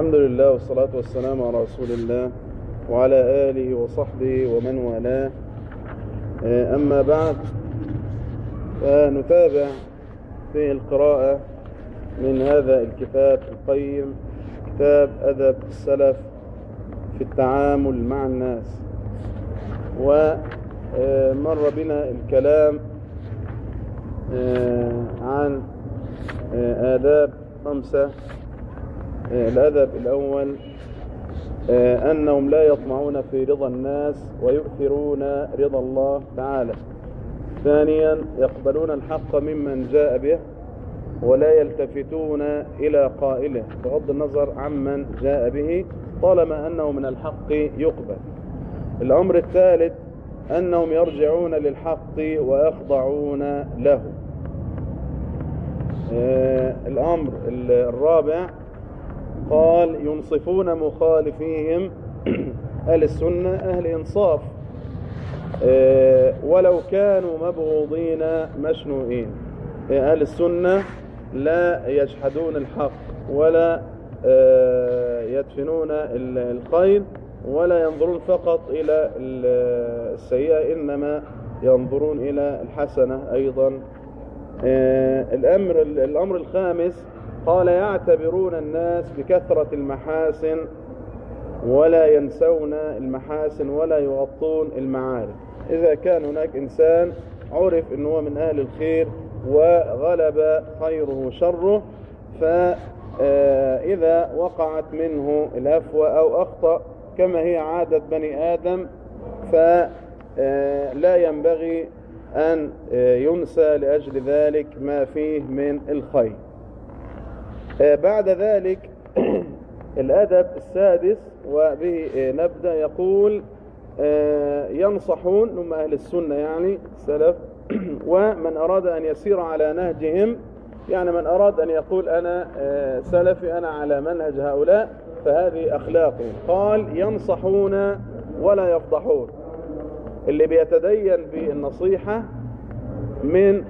الحمد لله والصلاة والسلام على رسول الله وعلى آله وصحبه ومن والاه. آه، أما بعد فنتابع في القراءة من هذا الكتاب القيم كتاب أدب السلف في التعامل مع الناس. ومر بنا الكلام آه، عن آه، آداب خمسة آه، الأدب الأول آه، أنهم لا يطمعون في رضا الناس ويؤثرون رضا الله تعالى. ثانيا يقبلون الحق ممن جاء به ولا يلتفتون إلى قائله. بغض النظر عمن جاء به طالما أنه من الحق يقبل. الأمر الثالث أنهم يرجعون للحق ويخضعون له. آه، الأمر الرابع قال ينصفون مخالفيهم أهل السنة أهل إنصاف. آه، ولو كانوا مبغوضين مشنوئين آه، أهل السنة لا يجحدون الحق ولا آه، يدفنون ال- الخير ولا ينظرون فقط إلى ال- السيئة إنما ينظرون إلى الحسنة أيضا. آه، الأمر الأمر الخامس قال يعتبرون الناس بكثرة المحاسن ولا ينسون المحاسن ولا يغطون المعارف. إذا كان هناك إنسان عرف أنه من أهل الخير وغلب خيره شره فإذا وقعت منه الهفوة أو أخطأ كما هي عادة بني آدم فلا ينبغي أن ينسى لأجل ذلك ما فيه من الخير. بعد ذلك الأدب السادس وبه نبدأ يقول ينصحون هم أهل السنة يعني السلف ومن أراد أن يسير على نهجهم يعني من أراد أن يقول أنا سلفي أنا على منهج هؤلاء فهذه أخلاقهم قال ينصحون ولا يفضحون. اللي بيتدين بالنصيحة من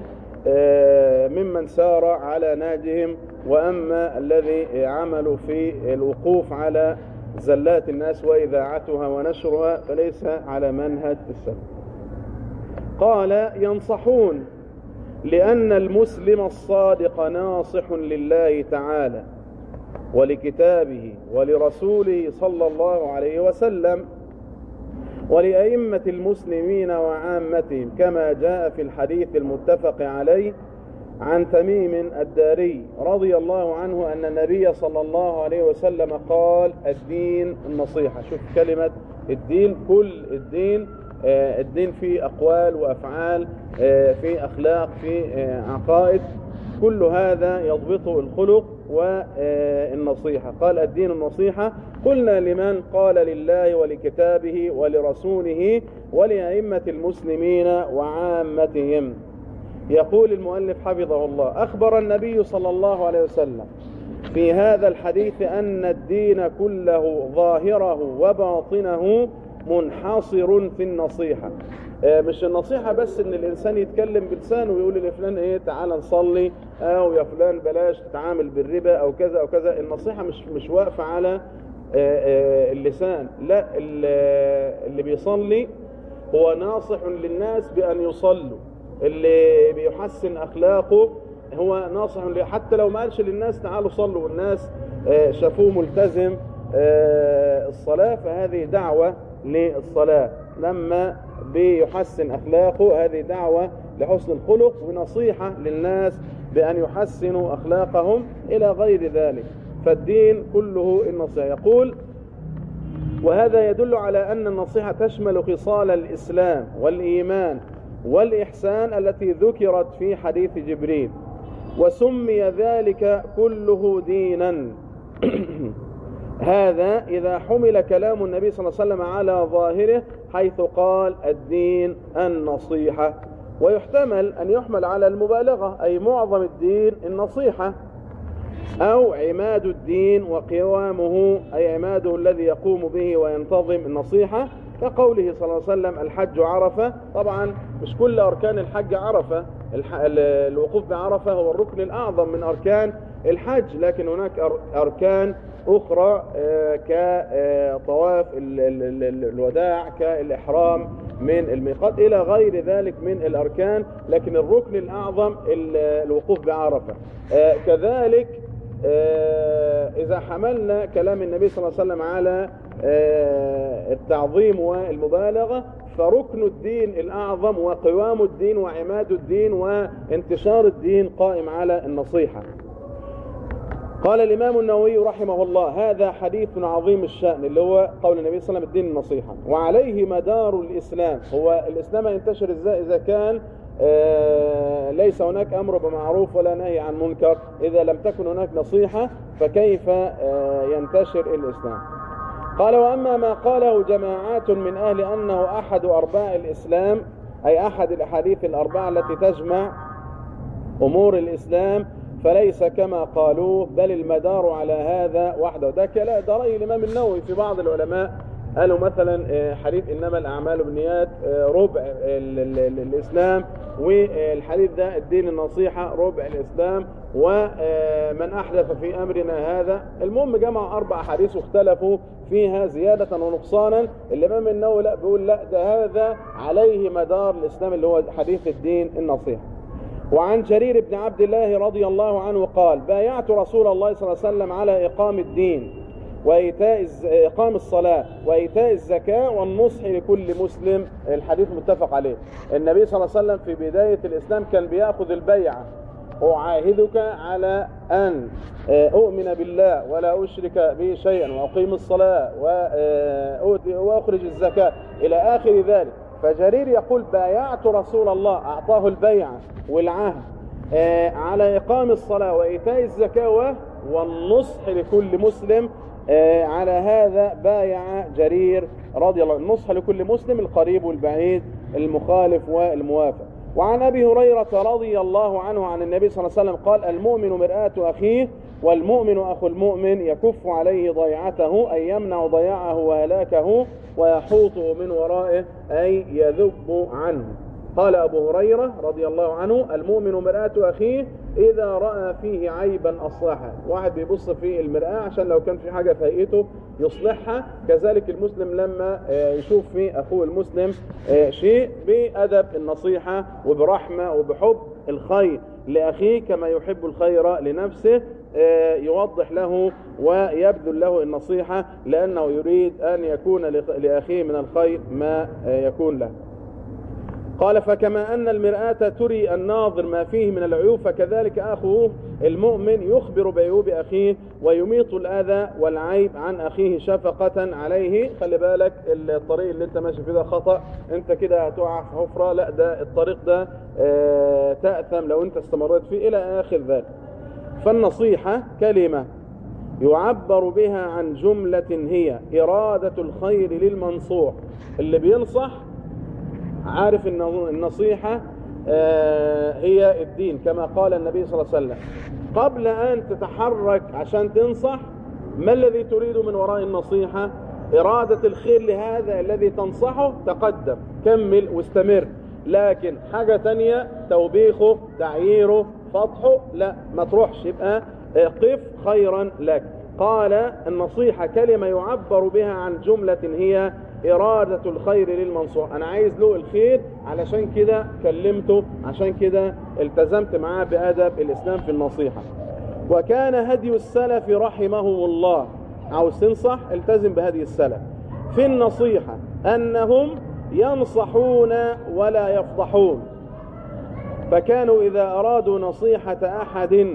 ممن سار على نهجهم وأما الذي عملوا في الوقوف على زلات الناس وإذاعتها ونشرها فليس على منهج السلف. قال ينصحون لأن المسلم الصادق ناصح لله تعالى ولكتابه ولرسوله صلى الله عليه وسلم ولأئمة المسلمين وعامتهم كما جاء في الحديث المتفق عليه عن تميم الداري رضي الله عنه أن النبي صلى الله عليه وسلم قال الدين النصيحة. شوف كلمة الدين كل الدين آه الدين في أقوال وأفعال آه في أخلاق في آه عقائد. كل هذا يضبط الخلق والنصيحة. قال الدين النصيحة. قلنا لمن قال لله ولكتابه ولرسوله ولأئمة المسلمين وعامتهم. يقول المؤلف حفظه الله أخبر النبي صلى الله عليه وسلم في هذا الحديث أن الدين كله ظاهره وباطنه منحصر في النصيحة. مش النصيحة بس إن الإنسان يتكلم بلسانه ويقول لفلان إيه تعال نصلي أو يا فلان بلاش تتعامل بالربا أو كذا أو كذا. النصيحة مش مش واقفة على اللسان لا اللي بيصلي هو ناصح للناس بأن يصلوا. اللي بيحسن أخلاقه هو ناصح حتى لو ما قالش للناس تعالوا صلوا والناس شافوه ملتزم الصلاة فهذه دعوة للصلاة. لما بيحسن أخلاقه هذه دعوة لحسن الخلق ونصيحة للناس بأن يحسنوا أخلاقهم إلى غير ذلك. فالدين كله النصيحة. يقول وهذا يدل على أن النصيحة تشمل خصال الإسلام والإيمان. والإحسان التي ذكرت في حديث جبريل. وسمي ذلك كله دينا. هذا إذا حمل كلام النبي صلى الله عليه وسلم على ظاهره حيث قال الدين النصيحة. ويحتمل أن يحمل على المبالغة أي معظم الدين النصيحة أو عماد الدين وقوامه أي عماده الذي يقوم به وينتظم النصيحة. كقوله صلى الله عليه وسلم الحج عرفة. طبعا مش كل أركان الحج عرفة. الوقوف بعرفة هو الركن الأعظم من أركان الحج لكن هناك أر- أركان أخرى آه، كطواف ال- الوداع كالإحرام من الميقات إلى غير ذلك من الأركان لكن الركن الأعظم ال- الوقوف بعرفة. آه، كذلك آه، إذا حملنا كلام النبي صلى الله عليه وسلم على آه، التعظيم والمبالغة فركن الدين الأعظم وقوام الدين وعماد الدين وانتشار الدين قائم على النصيحة. قال الإمام النووي رحمه الله هذا حديث عظيم الشأن اللي هو قول النبي صلى الله عليه وسلم الدين النصيحة. وعليه مدار الإسلام. هو الإسلام ينتشر إزاي؟ إذا كان آه، ليس هناك أمر بمعروف ولا نهي عن منكر. إذا لم تكن هناك نصيحة فكيف آه، ينتشر الإسلام؟ قال وأما ما قاله جماعات من أهل أنه أحد أرباع الإسلام أي أحد الأحاديث الأربعة التي تجمع أمور الإسلام فليس كما قالوه بل المدار على هذا وحده. ده كلا ده رأي الإمام النووي في بعض العلماء قالوا مثلا آه، حديث إنما الأعمال بالنيات آه، ربع ال- ال- ال- الإسلام والحديث ده الدين النصيحة ربع الإسلام ومن أحدث في أمرنا هذا. المهم جمعوا أربع أحاديث واختلفوا فيها زيادة ونقصانا. الإمام النووي لا بيقول لا ده هذا عليه مدار الإسلام اللي هو حديث الدين النصيحة. وعن جرير بن عبد الله رضي الله عنه قال بايعت رسول الله صلى الله عليه وسلم على إقام الدين. وإيتاء إقام الصلاة وإيتاء الزكاة والنصح لكل مسلم. الحديث متفق عليه. النبي صلى الله عليه وسلم في بداية الإسلام كان بيأخذ البيعة. أعاهدك على أن آه، أؤمن بالله ولا أشرك به شيئا وأقيم الصلاة وأؤتي- وأخرج الزكاة إلى آخر ذلك. فجرير يقول بايعت رسول الله أعطاه البيعة والعهد آه، على إقام الصلاة وإيتاء الزكاة والنصح لكل مسلم. آه، على هذا بايع جرير رضي الله عنه. النصح لكل مسلم القريب والبعيد المخالف والموافق. وعن أبي هريرة رضي الله عنه عن النبي صلى الله عليه وسلم قال المؤمن مرآة أخيه والمؤمن أخو المؤمن يكف عليه ضيعته أي يمنع ضياعه وهلاكه ويحوطه من ورائه أي يذب عنه. قال أبو هريرة رضي الله عنه المؤمن مرآة أخيه إذا رأى فيه عيبا أصلحه. واحد بيبص في المرآة عشان لو كان في حاجة في هيئته يصلحها. كذلك المسلم لما آه، يشوف في أخوه المسلم آه، شيء بأدب النصيحة وبرحمة وبحب الخير لأخيه كما يحب الخير لنفسه آه، يوضح له ويبذل له النصيحة لأنه يريد أن يكون لأخيه من الخير ما يكون له. قال فكما أن المرآة تري الناظر ما فيه من العيوب فكذلك أخوه المؤمن يخبر بعيوب أخيه ويميط الأذى والعيب عن أخيه شفقة عليه. خلي بالك الطريق اللي انت ماشي فيه ده خطأ. انت كده هتقع في حفرة. لا ده الطريق ده آه، تأثم لو انت استمريت فيه إلى آخر ذلك. فالنصيحة كلمة يعبر بها عن جملة هي إرادة الخير للمنصوح. اللي بينصح عارف إن النصيحة آه، هي الدين كما قال النبي صلى الله عليه وسلم. قبل أن تتحرك عشان تنصح ما الذي تريد من وراء النصيحة؟ إرادة الخير لهذا الذي تنصحه تقدم كمل واستمر. لكن حاجة تانية توبيخه تعييره فضحه لا ما تروحش. يبقى قف خيرا لك. قال النصيحة كلمة يعبر بها عن جملة هي إرادة الخير للمنصوح أنا عايز له الخير علشان كده كلمته عشان كده التزمت معاه بأدب الإسلام في النصيحة. وكان هدي السلف رحمهم الله. عاوز تنصح؟ التزم بهدي السلف. في النصيحة أنهم ينصحون ولا يفضحون. فكانوا إذا أرادوا نصيحة أحد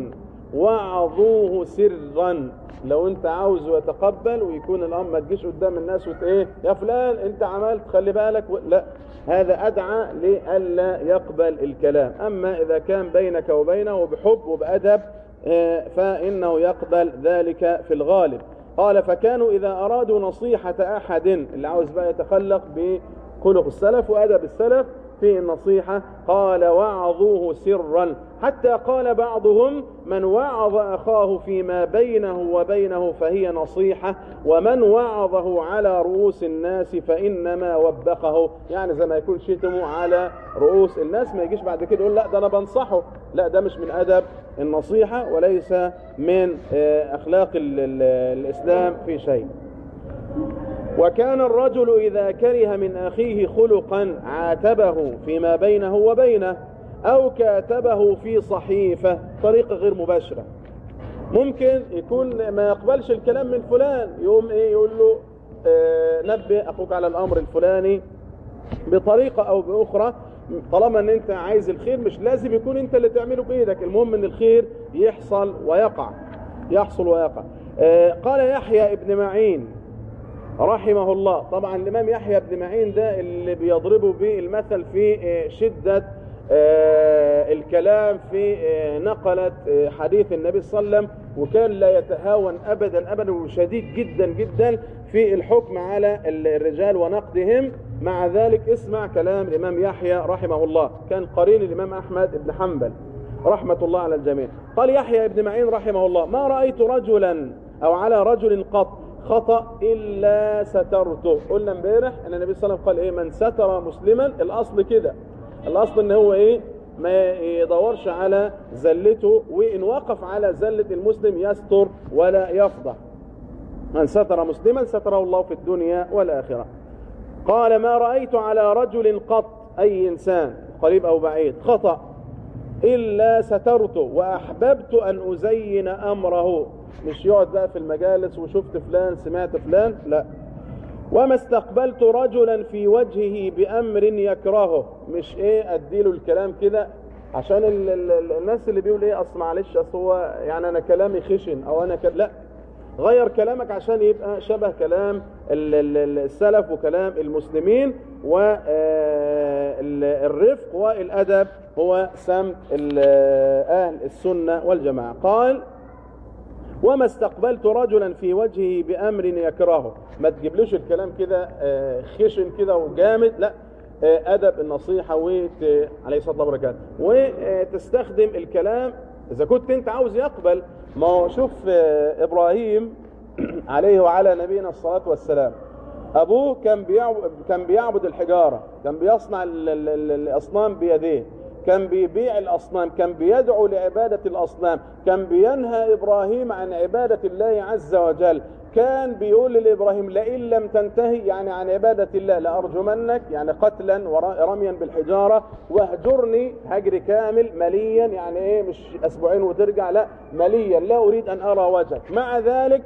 وعظوه سرا. لو انت عاوز يتقبل ويكون الأمر ما تجيش قدام الناس وت إيه يا فلان انت عملت خلي بالك. لا هذا أدعى لئلا يقبل الكلام أما إذا كان بينك وبينه بحب وبأدب آه، فإنه يقبل ذلك في الغالب قال فكانوا إذا أرادوا نصيحة أحد اللي عاوز بقى يتخلق بخلق السلف وأدب السلف في النصيحة قال وعظوه سرا. حتى قال بعضهم من وعظ أخاه فيما بينه وبينه فهي نصيحة ومن وعظه على رؤوس الناس فإنما وبخه. يعني زي ما يكون شتمه على رؤوس الناس ما يجيش بعد كده يقول لا ده أنا بنصحه. لا ده مش من أدب النصيحة وليس من آه، أخلاق ال- ال- الإسلام في شيء. وكان الرجل إذا كره من أخيه خلقا عاتبه فيما بينه وبينه أو كاتبه في صحيفة طريقة غير مباشرة. ممكن يكون ما يقبلش الكلام من فلان يقوم إيه يقول له آه نبه أخوك على الأمر الفلاني بطريقة أو بأخرى. طالما إن أنت عايز الخير مش لازم يكون أنت اللي تعمله بإيدك. المهم إن الخير يحصل ويقع يحصل ويقع. آه قال يحيى ابن معين رحمه الله طبعا الإمام يحيى بن معين ده اللي بيضربه به المثل في آه، شدة آه، الكلام في آه، نقلة حديث النبي صلى الله عليه وسلم وكان لا يتهاون ابدا ابدا وشديد جدا جدا في الحكم على الرجال ونقدهم. مع ذلك اسمع كلام الإمام يحيى رحمه الله كان قرين الإمام أحمد بن حنبل. رحمة الله على الجميع. قال يحيى بن معين رحمه الله ما رأيت رجلا أو على رجل قط خطأ إلا سترته. قلنا امبارح أن النبي صلى الله عليه وسلم قال إيه؟ من ستر مسلما. الأصل كده. الأصل أن هو إيه؟ ما يدورش على زلته وإن وقف على زلة المسلم يستر ولا يفضح. من ستر مسلما ستره الله في الدنيا والآخرة. قال ما رأيت على رجل قط أي إنسان قريب أو بعيد خطأ. إلا سترته وأحببت أن أزين أمره. مش يقعد بقى في المجالس وشفت فلان سمعت فلان؟ لا. وما استقبلت رجلا في وجهه بأمر يكرهه. مش إيه أديله الكلام كده؟ عشان ال ال ال الناس اللي بيقول إيه أصل معلش أصل هو يعني أنا كلامي خشن أو أنا ك... لا. غير كلامك عشان يبقى شبه كلام ال- ال- ال- السلف وكلام المسلمين والرفق والأدب هو سمت ال- أهل السنة والجماعة. قال وما استقبلت رجلا في وجهه بأمر يكرهه. ما تجيبلوش الكلام كده آه، خشن كده وجامد. لا آه، أدب النصيحة وت... عليه الصلاة والسلام وتستخدم الكلام. إذا كنت أنت عاوز يقبل ما شوف آه، إبراهيم عليه وعلى نبينا الصلاة والسلام. أبوه كان بيعبد, كان بيعبد الحجارة. كان بيصنع ال- ال- ال- الأصنام بيديه. كان بيبيع الأصنام كان بيدعو لعبادة الأصنام كان بينهى إبراهيم عن عبادة الله عز وجل. كان بيقول لإبراهيم لئن لم تنتهي يعني عن عبادة الله لأرجمنك يعني قتلا ورميا بالحجارة واهجرني هجر كامل مليا يعني إيه مش أسبوعين وترجع لا مليا لا أريد أن أرى وجهك. مع ذلك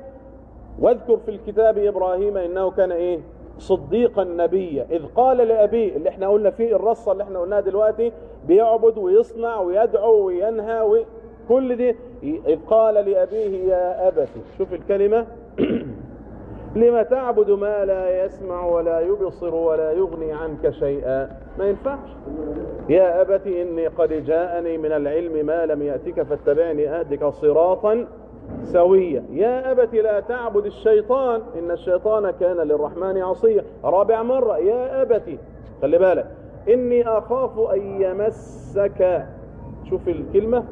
واذكر في الكتاب إبراهيم إنه كان إيه؟ صديقا نبيا إذ قال لأبيه اللي إحنا قلنا فيه الرصة اللي إحنا قلناها دلوقتي بيعبد ويصنع ويدعو وينهى وكل دي إذ قال لأبيه يا أبتي شوف الكلمة. لما تعبد ما لا يسمع ولا يبصر ولا يغني عنك شيئا. ما ينفعش. يا أبت إني قد جاءني من العلم ما لم يأتك فاتبعني أهدك صراطا سويا يا أبت لا تعبد الشيطان إن الشيطان كان للرحمن عصيا. رابع مرة يا أبت خلي بالك إني أخاف أن يمسك. شوف الكلمة.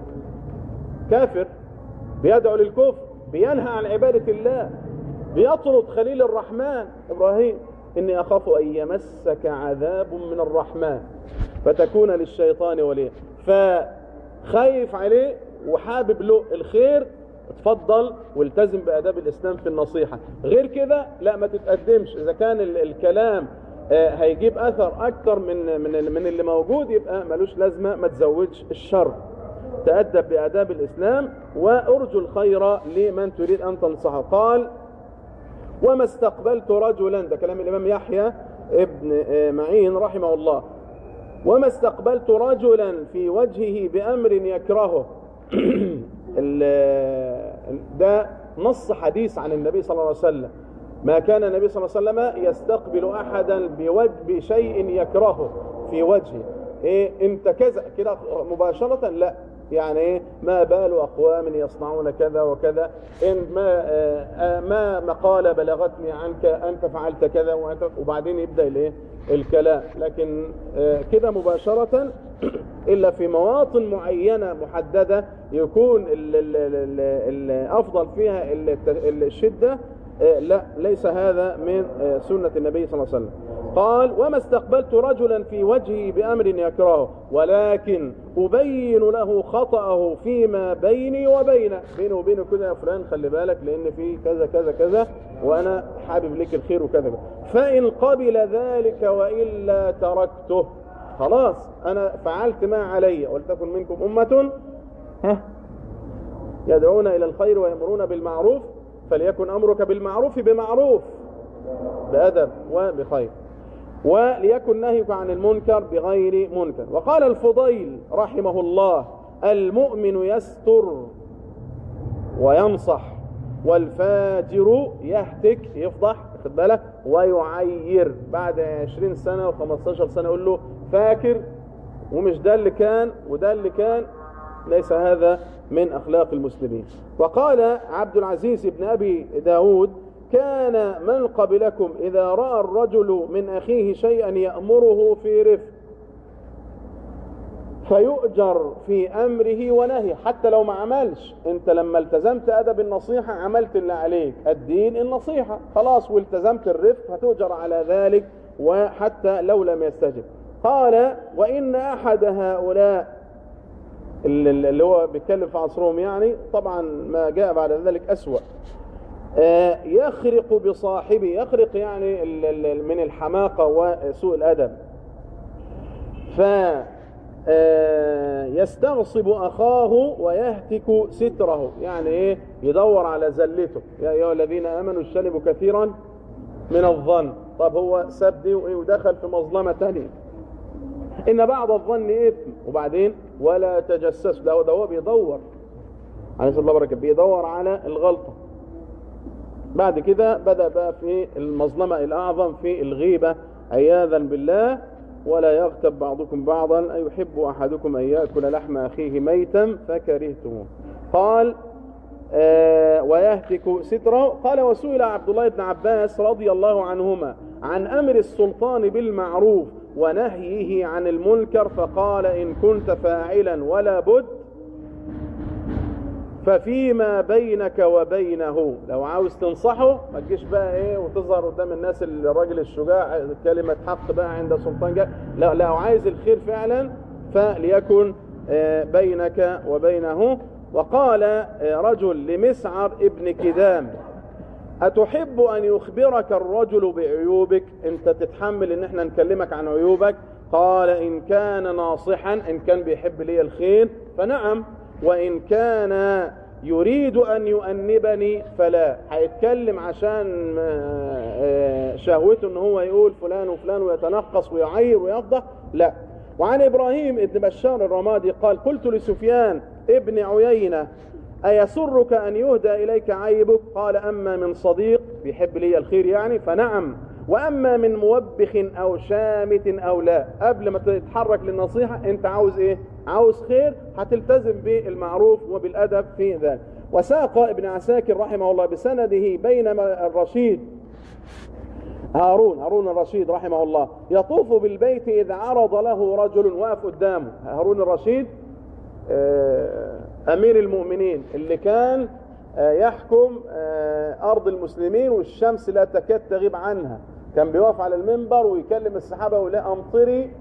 كافر بيدعو للكفر بينهى عن عبادة الله بيطرد خليل الرحمن. إبراهيم إني أخاف أن يمسك عذاب من الرحمن فتكون للشيطان وليه فخايف عليه وحابب له الخير اتفضل والتزم بآداب الإسلام في النصيحة. غير كده لا ما تتقدمش. إذا كان ال- الكلام آه، هيجيب أثر أكتر من من من اللي موجود يبقى ملوش لازمة ما تزودش الشر. تأدب بآداب الإسلام وأرجو الخير لمن تريد أن تنصحه. قال وما استقبلت رجلا ده كلام الإمام يحيى ابن آه، معين رحمه الله. وما استقبلت رجلا في وجهه بأمر يكرهه. ده نص حديث عن النبي صلى الله عليه وسلم. ما كان النبي صلى الله عليه وسلم يستقبل أحدا بشيء يكرهه في وجهه. إيه؟ انت كذا كده مباشرة؟ لا. يعني ما بال أقوام يصنعون كذا وكذا. إن ما آه، آه، ما مقالة بلغتني عنك أنت فعلت كذا وأنت وبعدين يبدأ الايه الكلام. لكن آه، كده مباشرة إلا في مواطن معينة محددة يكون ال- ال- ال- ال- الافضل فيها ال- الشدة لا ليس هذا من سنة النبي صلى الله عليه وسلم. قال وما استقبلت رجلا في وجهي بأمر يكرهه ولكن أبين له خطأه فيما بيني وبينه بينه وبينه كده يا فلان خلي بالك لأن في كذا كذا كذا وأنا حابب لك الخير وكذا فإن قبل ذلك وإلا تركته. خلاص أنا فعلت ما علي ولتكن منكم أمة ها؟ يدعون إلى الخير ويأمرون بالمعروف فليكن أمرك بالمعروف بمعروف بأدب وبخير. وليكن نهيك عن المنكر بغير منكر. وقال الفضيل رحمه الله المؤمن يستر وينصح والفاجر يهتك يفضح بالك؟ ويعير. بعد 20 سنة و15 سنة يقول له فاكر؟ ومش ده اللي كان وده اللي كان. ليس هذا من أخلاق المسلمين. وقال عبد العزيز بن أبي داود كان من قبلكم إذا رأى الرجل من أخيه شيئا يأمره في رفق فيؤجر في أمره ونهي حتى لو ما عملش أنت لما التزمت أدب النصيحة عملت اللي عليك. الدين النصيحة. خلاص والتزمت الرفق هتؤجر على ذلك وحتى لو لم يستجب. قال وإن أحد هؤلاء اللي هو بيتكلم في عصرهم يعني طبعا ما جاء بعد ذلك أسوأ. يخرق بصاحبه يخرق يعني من الحماقة وسوء الأدب. فيستغصب أخاه ويهتك ستره. يعني إيه؟ يدور على زلته. يا أيها الذين آمنوا اجتنبوا كثيرا من الظن. طب هو ساب دي ودخل في مظلمة تانية. إن بعض الظن إثم. وبعدين ولا تجسس. ده ده هو بيدور. عليه الصلاة والسلام. بيدور على الغلطة. بعد كده بدأ بقى في المظلمة الأعظم في الغيبة عياذا بالله ولا يغتب بعضكم بعضا أيحب أحدكم أن يأكل لحم أخيه ميتا فكرهتموه. قال آه ويهتك ستره. قال وسئل عبد الله بن عباس رضي الله عنهما عن أمر السلطان بالمعروف ونهيه عن المنكر فقال إن كنت فاعلا ولا بد ففيما بينك وبينه. لو عاوز تنصحه ما تجيش بقى إيه وتظهر قدام الناس الراجل الشجاع كلمة حق بقى عند سلطان جاء لا لو عايز الخير فعلا فليكن بينك وبينه. وقال رجل لمسعر ابن كدام أتحب أن يخبرك الرجل بعيوبك؟ أنت تتحمل أن إحنا نكلمك عن عيوبك. قال إن كان ناصحا إن كان بيحب لي الخير فنعم. وإن كان يريد أن يؤنبني فلا. هيتكلم عشان شهوته أن هو يقول فلان وفلان ويتنقص ويعير ويفضح. لا. وعن إبراهيم ابن بشار الرمادي قال قلت لسفيان ابن عيينة أيسرك أن يهدى إليك عيبك؟ قال أما من صديق بيحب لي الخير يعني؟ فنعم. وأما من موبخ أو شامت أو لا قبل ما تتحرك للنصيحة أنت عاوز إيه؟ عاوز خير هتلتزم بالمعروف وبالأدب في ذلك. وساق ابن عساكر رحمه الله بسنده بينما الرشيد هارون هارون الرشيد رحمه الله يطوف بالبيت إذ عرض له رجل واقف قدامه. هارون الرشيد أمير المؤمنين اللي كان يحكم أرض المسلمين والشمس لا تكاد تغيب عنها. كان بيقف على المنبر ويكلم الصحابة ويقول أمطري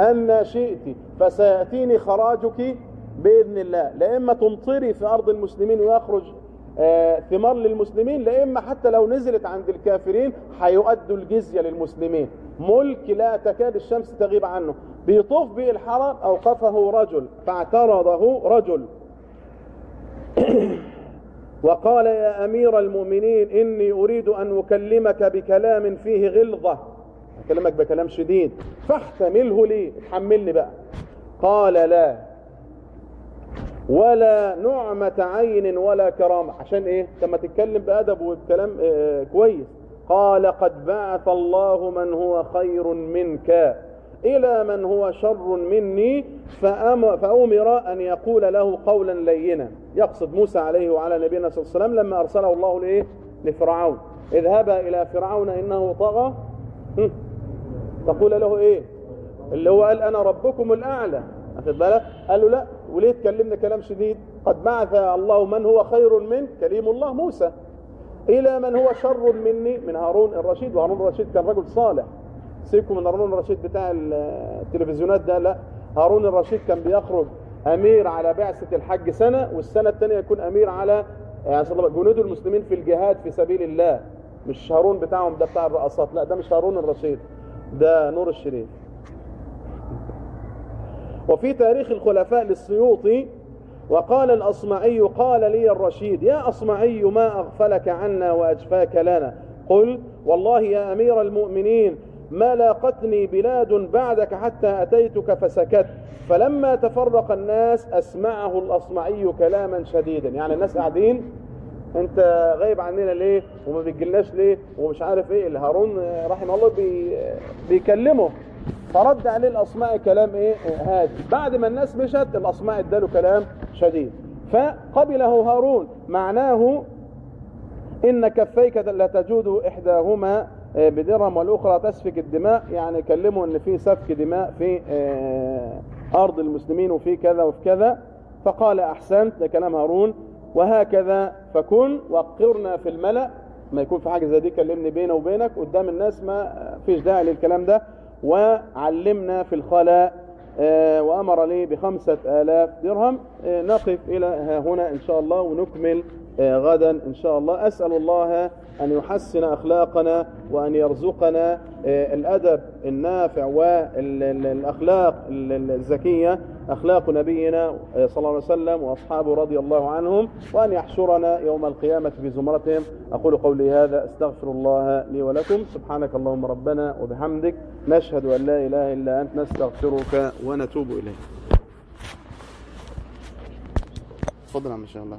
أن شئت فسيأتيني خراجك بإذن الله. لا إما تمطري في أرض المسلمين ويخرج ثمار للمسلمين لا إما حتى لو نزلت عند الكافرين هيؤدوا الجزية للمسلمين. ملك لا تكاد الشمس تغيب عنه. بيطوف به الحرم أوقفه رجل فاعترضه رجل. وقال يا أمير المؤمنين إني أريد أن أكلمك بكلام فيه غلظة. أكلمك بكلام شديد. فاحتمله لي. اتحملني بقى. قال لا. ولا نعمة عين ولا كرامة. عشان إيه؟ لما تتكلم بأدب وبكلام آه كويس. قال قد بعث الله من هو خير منك. إلى من هو شر مني فأمر أن يقول له قولا لينا. يقصد موسى عليه وعلى نبينا صلى الله عليه وسلم لما أرسله الله لإيه؟ لفرعون. اذهبا إلى فرعون إنه طغى. تقول له إيه؟ اللي هو قال أنا ربكم الأعلى. أخذ بالك؟ قال له لا وليه تكلمنا كلام شديد؟ قد بعث الله من هو خير منك كليم الله موسى. إلى من هو شر مني؟ من هارون الرشيد. وهارون الرشيد كان رجل صالح. سيبكم من هارون الرشيد بتاع التلفزيونات ده. لا هارون الرشيد كان بيخرج أمير على بعثة الحج سنة والسنة الثانية يكون أمير على يعني جنود المسلمين في الجهاد في سبيل الله. مش هارون بتاعهم ده بتاع الرقصات لا ده مش هارون الرشيد ده نور الشريف. وفي تاريخ الخلفاء للسيوطي وقال الأصمعي قال لي الرشيد يا أصمعي ما أغفلك عنا وأجفاك لنا. قل والله يا أمير المؤمنين ما لاقتني بلاد بعدك حتى أتيتك فسكت. فلما تفرق الناس أسمعه الأصمعي كلاما شديدا. يعني الناس قاعدين أنت غايب عننا ليه؟ وما بتجيلناش ليه؟ ومش عارف إيه. اللي هارون رحمه الله بي بيكلمه. فرد عليه الأصمعي كلام إيه؟ هادي. بعد ما الناس مشت الأصمعي اداله كلام شديد. فقبله هارون. معناه إن كفيك لا تجود إحداهما آه، بدرهم والأخرى تسفك الدماء. يعني كلموا إن في سفك دماء في آه، أرض المسلمين وفي كذا وفي كذا. فقال أحسنت ده كلام هارون. وهكذا فكن وقرنا في الملأ. ما يكون في حاجة زي دي كلمني بينه وبينك. قدام الناس ما فيش داعي للكلام ده. وعلمنا في الخلاء آه، وأمر لي بخمسة آلاف درهم. آه، نقف إلى هنا إن شاء الله ونكمل آه، غدا إن شاء الله. أسأل الله أن يحسن أخلاقنا وأن يرزقنا آه، الأدب النافع والأخلاق الزكية. أخلاق نبينا آه، صلى الله عليه وسلم وأصحابه رضي الله عنهم وأن يحشرنا يوم القيامة في زمرتهم. أقول قولي هذا أستغفر الله لي ولكم. سبحانك اللهم ربنا وبحمدك. نشهد أن لا إله إلا أنت. نستغفرك ونتوب إليك. تفضل يا عم شاء الله.